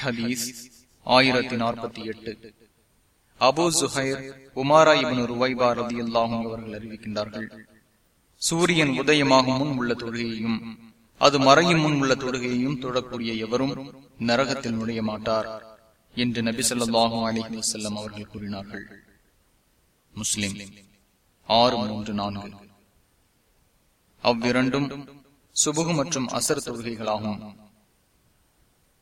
ஹதீஸ் ஆயிரத்தி நாற்பத்தி எட்டு. அபு சுஹைர் உமாரா இபனு ருவைபா ரதி அல்லாஹும் அவர்கள் அறிவிக்கின்றார்கள் சூரியன் உதயமாகும் முன் உள்ள தொழுகையையும் அது மறையும் முன் உள்ள தொழுகையையும் தொழக்கூடிய எவரும் நரகத்தில் நுழைய மாட்டார் என்று நபி சொல்லாஹும் அலிஹி வசல்லம் அவர்கள் கூறினார்கள். முஸ்லிம் ஆறு மூன்று நான்கு. அவ்விரண்டும் சுபுகு மற்றும் அசர் தொழுகைகளாகும்.